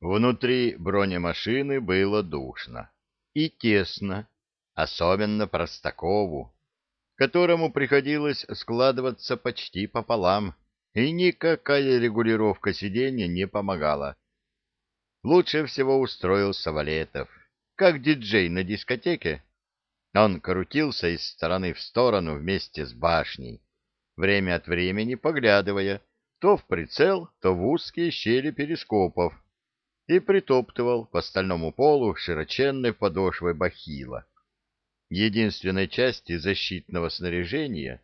Внутри бронемашины было душно и тесно, особенно Простакову, которому приходилось складываться почти пополам, и никакая регулировка сиденья не помогала. Лучше всего устроился Валетов, как диджей на дискотеке. Он крутился из стороны в сторону вместе с башней, время от времени поглядывая то в прицел, то в узкие щели перископов, и притоптывал по стальному полу широченной подошвой бахила, единственной части защитного снаряжения,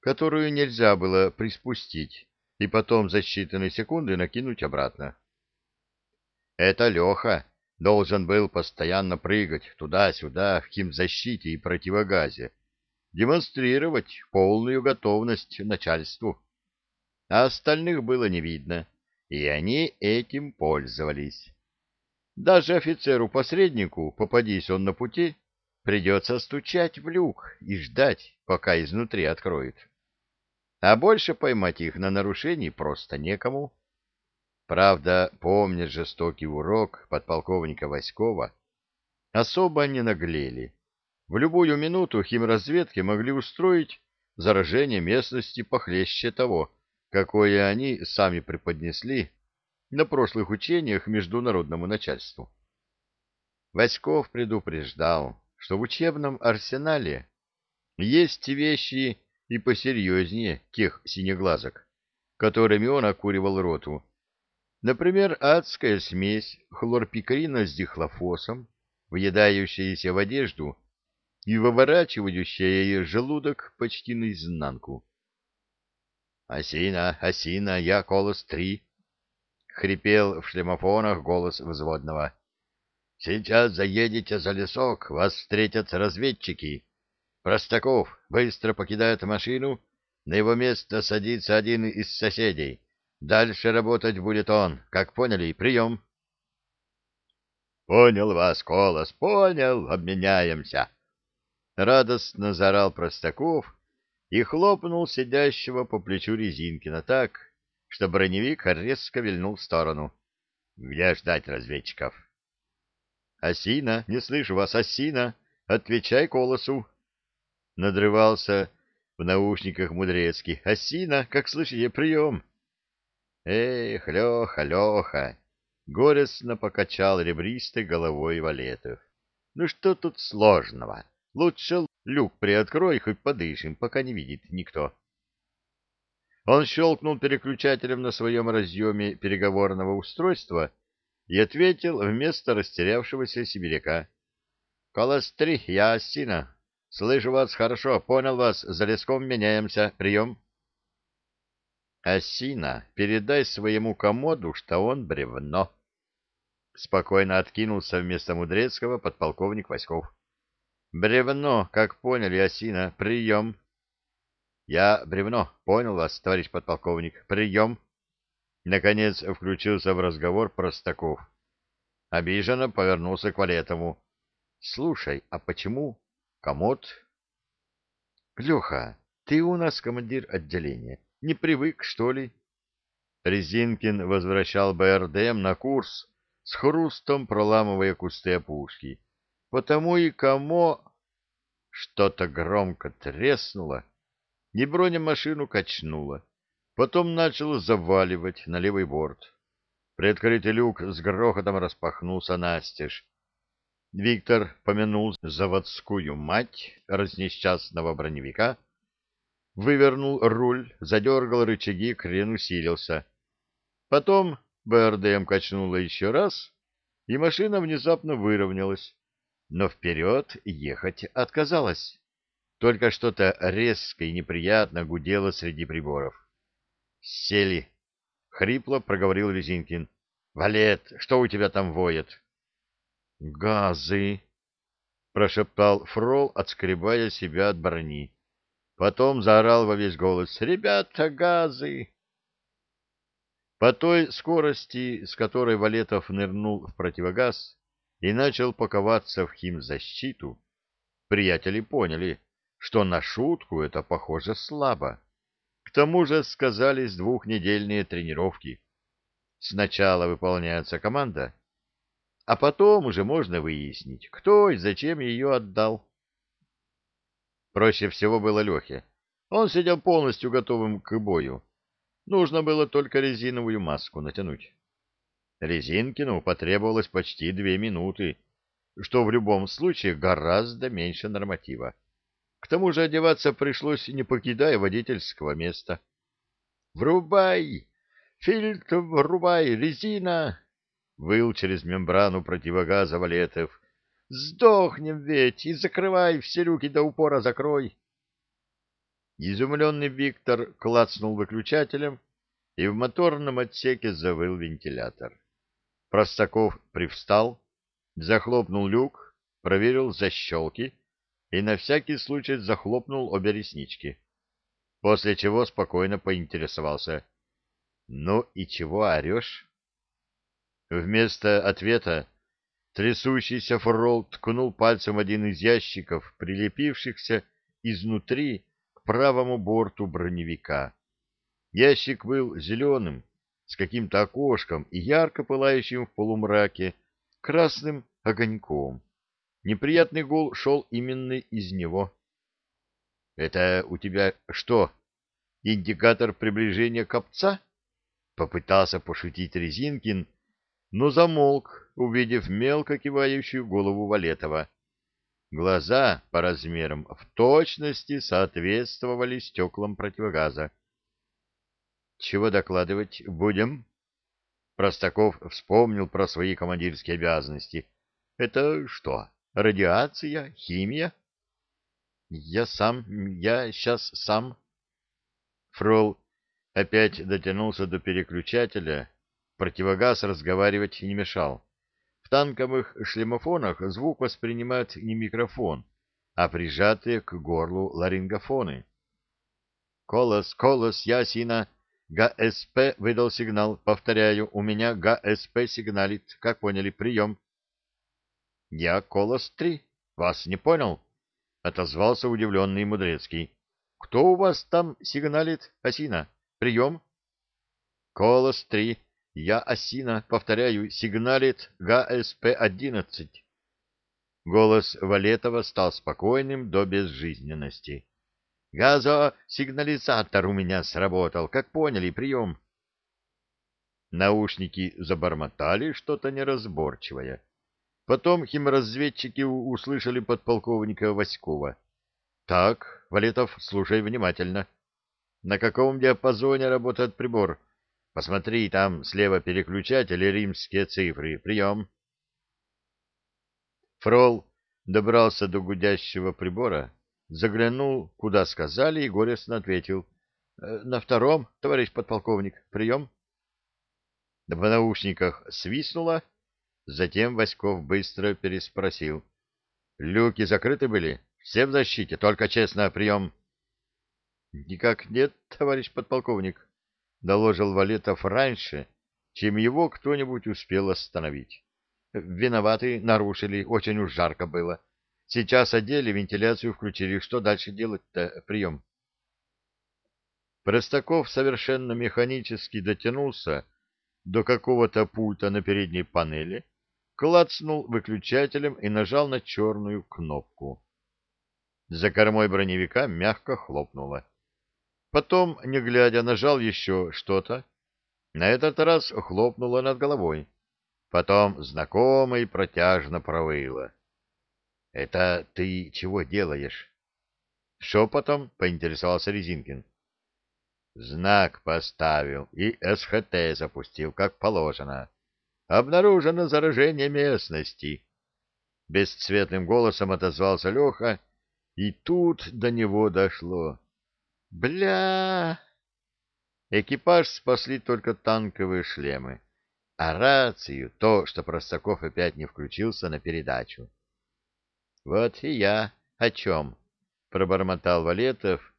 которую нельзя было приспустить и потом за считанные секунды накинуть обратно. Это Леха должен был постоянно прыгать туда-сюда в химзащите и противогазе, демонстрировать полную готовность начальству. А остальных было не видно и они этим пользовались. Даже офицеру-посреднику, попадись он на пути, придется стучать в люк и ждать, пока изнутри откроют. А больше поймать их на нарушении просто некому. Правда, помня жестокий урок подполковника Васькова, особо не наглели. В любую минуту химразведки могли устроить заражение местности похлеще того, какое они сами преподнесли на прошлых учениях международному начальству. Васьков предупреждал, что в учебном арсенале есть вещи и посерьезнее тех синеглазок, которыми он окуривал роту. Например, адская смесь хлорпикрина с дихлофосом, въедающаяся в одежду и выворачивающая ей желудок почти наизнанку. «Осина, осина, я колос три!» — хрипел в шлемофонах голос взводного. «Сейчас заедете за лесок, вас встретят разведчики. Простаков быстро покидает машину, на его место садится один из соседей. Дальше работать будет он, как поняли, прием!» «Понял вас, Колос, понял, обменяемся!» Радостно заорал Простаков и хлопнул сидящего по плечу Резинкина так, что броневик резко вильнул в сторону. «Где ждать разведчиков?» «Осина, не слышу вас, Осина! Отвечай колосу!» Надрывался в наушниках Мудрецкий. «Осина, как слышите, прием!» «Эх, Леха, Леха!» Горестно покачал ребристой головой Валетов. «Ну что тут сложного? Лучше Люк приоткрой, хоть подышим, пока не видит никто. Он щелкнул переключателем на своем разъеме переговорного устройства и ответил вместо растерявшегося сибиряка. — Колостри, я осина. Слышу вас хорошо, понял вас, за леском меняемся. Прием. — Осина, передай своему комоду, что он бревно. Спокойно откинулся вместо Мудрецкого подполковник Васьков. — Бревно, как поняли, осина, прием. Я бревно, понял вас, товарищ подполковник, прием. Наконец включился в разговор Простаков. Обиженно повернулся к Валетову. Слушай, а почему комод? Леха, ты у нас командир отделения. Не привык, что ли? Резинкин возвращал БРДМ на курс, с хрустом проламывая кусты опушки потому и кому... Что-то громко треснуло, и бронемашину качнуло. Потом начало заваливать на левый борт. Приоткрытый люк с грохотом распахнулся настежь. Виктор помянул заводскую мать разнесчастного броневика, вывернул руль, задергал рычаги, крен усилился. Потом БРДМ качнуло еще раз, и машина внезапно выровнялась, но вперед ехать отказалась. Только что-то резко и неприятно гудело среди приборов. «Сели!» — хрипло проговорил Резинкин. «Валет, что у тебя там воет?» «Газы!» — прошептал Фрол, отскребая себя от брони. Потом заорал во весь голос. «Ребята, газы!» По той скорости, с которой Валетов нырнул в противогаз, и начал паковаться в химзащиту, приятели поняли, что на шутку это похоже слабо. К тому же сказались двухнедельные тренировки. Сначала выполняется команда, а потом уже можно выяснить, кто и зачем ее отдал. Проще всего было Лехе. Он сидел полностью готовым к бою. Нужно было только резиновую маску натянуть. Резинкину потребовалось почти две минуты, что в любом случае гораздо меньше норматива. К тому же одеваться пришлось, не покидая водительского места. «Врубай! Фильтр врубай! Резина!» — выл через мембрану противогаза Валетов. «Сдохнем ведь! И закрывай все люки до упора закрой!» Изумленный Виктор клацнул выключателем, и в моторном отсеке завыл вентилятор. Простаков привстал, захлопнул люк, проверил защелки и на всякий случай захлопнул обе реснички, после чего спокойно поинтересовался. — Ну и чего орешь? Вместо ответа трясущийся фрол ткнул пальцем один из ящиков, прилепившихся изнутри к правому борту броневика. Ящик был зеленым, с каким-то окошком и ярко пылающим в полумраке красным огоньком. Неприятный гул шел именно из него. — Это у тебя что, индикатор приближения копца? — попытался пошутить Резинкин, но замолк, увидев мелко кивающую голову Валетова. Глаза по размерам в точности соответствовали стеклам противогаза. Чего докладывать будем? Простаков вспомнил про свои командирские обязанности. Это что, радиация, химия? Я сам, я сейчас сам. Фрол опять дотянулся до переключателя. Противогаз разговаривать не мешал. В танковых шлемофонах звук воспринимает не микрофон, а прижатые к горлу ларингофоны. «Колос, колос, ясина, ГСП выдал сигнал. Повторяю, у меня ГСП сигналит. Как поняли, прием. Я Колос три. Вас не понял? Отозвался удивленный Мудрецкий. Кто у вас там сигналит? Осина. Прием. Колос три. Я Осина. Повторяю, сигналит ГСП-11. Голос Валетова стал спокойным до безжизненности. Газосигнализатор у меня сработал, как поняли, прием. Наушники забормотали что-то неразборчивое. Потом химразведчики услышали подполковника Васькова. — Так, Валетов, слушай внимательно. На каком диапазоне работает прибор? Посмотри, там слева переключатели римские цифры. Прием. Фрол добрался до гудящего прибора, Заглянул, куда сказали, и горестно ответил. «Э, — На втором, товарищ подполковник, прием. В наушниках свистнуло, затем Васьков быстро переспросил. — Люки закрыты были? Все в защите, только честно, прием. — Никак нет, товарищ подполковник, — доложил Валетов раньше, чем его кто-нибудь успел остановить. — Виноваты, нарушили, очень уж жарко было. Сейчас одели, вентиляцию включили. Что дальше делать-то? Прием. Простаков совершенно механически дотянулся до какого-то пульта на передней панели, клацнул выключателем и нажал на черную кнопку. За кормой броневика мягко хлопнуло. Потом, не глядя, нажал еще что-то. На этот раз хлопнуло над головой. Потом знакомый протяжно провыло. «Это ты чего делаешь?» Шепотом поинтересовался Резинкин. «Знак поставил и СХТ запустил, как положено. Обнаружено заражение местности». Бесцветным голосом отозвался Леха, и тут до него дошло. «Бля!» Экипаж спасли только танковые шлемы, а рацию — то, что Простаков опять не включился на передачу. — Вот и я о чем, — пробормотал Валетов,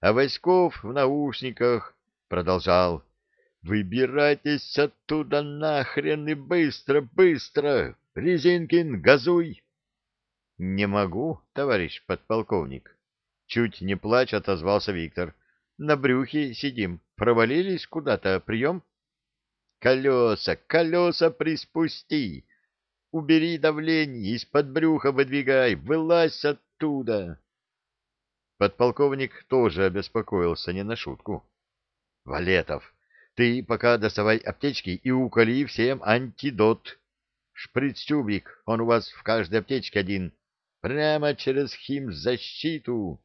а Войсков в наушниках продолжал. — Выбирайтесь оттуда нахрен и быстро, быстро! Резинкин, газуй! — Не могу, товарищ подполковник, — чуть не плачь отозвался Виктор. — На брюхе сидим, провалились куда-то, прием? — Колеса, колеса приспусти! Убери давление, из-под брюха выдвигай, вылазь оттуда. Подполковник тоже обеспокоился не на шутку. — Валетов, ты пока доставай аптечки и уколи всем антидот. Шприц-тюбик, он у вас в каждой аптечке один. Прямо через химзащиту.